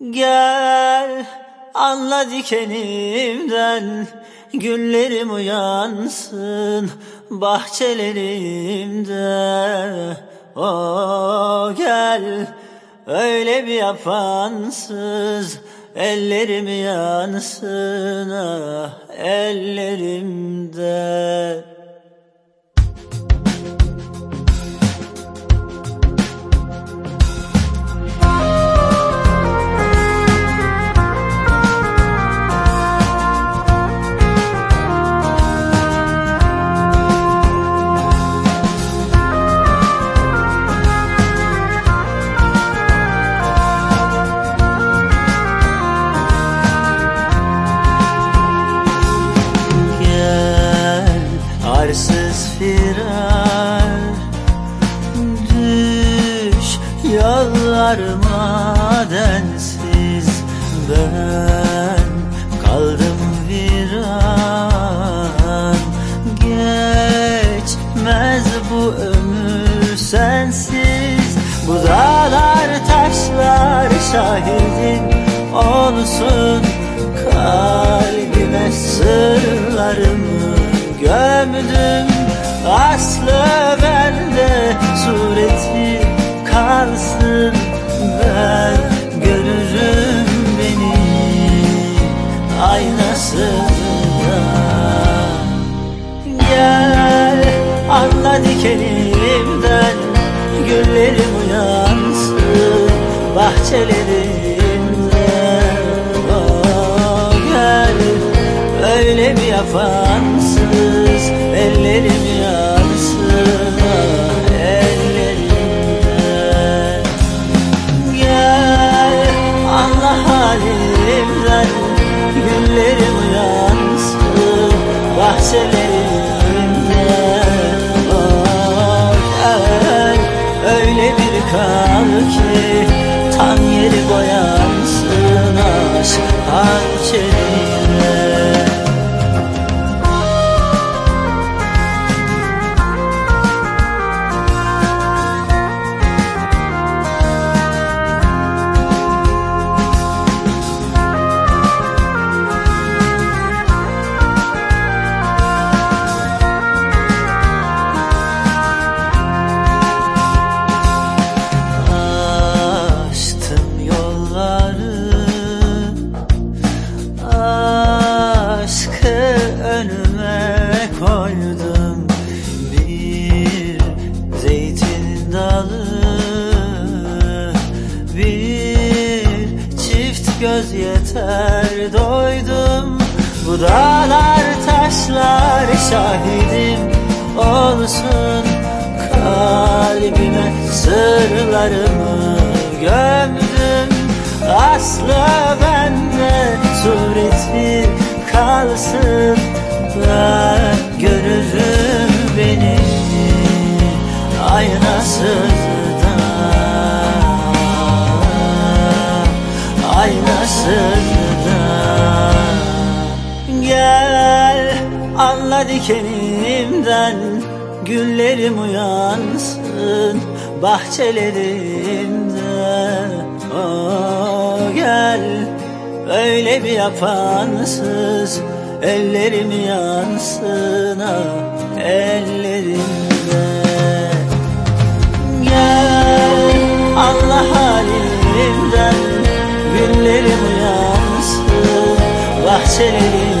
Gel anla dikenimden Güllerim uyansın bahçelerimde. O gel öyle bir yapansız Ellerim yansın ah ellerimde firar Düş yollarıma densiz. Ben kaldım viran Geçmez bu ömür sensiz. Bu dağlar taşlar şahidin olsun. Kalbime sırlarımı gömdüm Aslı bende sureti kalsın Ben görürüm beni aynasında. Gel anla dikenimden Güllerim uyansın bahçelerimde Oh gel öyle bir yapansız Ellerim Oh gel öyle bir kal ki Tam yeri boyansın aşk hançerine Aşkı önüme koydum Bir zeytin dalı Bir çift göz yeter doydum. Bu dağlar taşlar şahidim olsun Kalbime sırlarımı gömdüm. Aslı bende sureti kalsın Ben görürüm beni aynasızda. Aynasızda. Gel anla dikenimden Güllerim uyansın bahçelerimde. Oh gel öyle bir yapansız Ellerim yansın ah ellerimde. Gel Allah halimden Güllerim uyansın bahçelerimde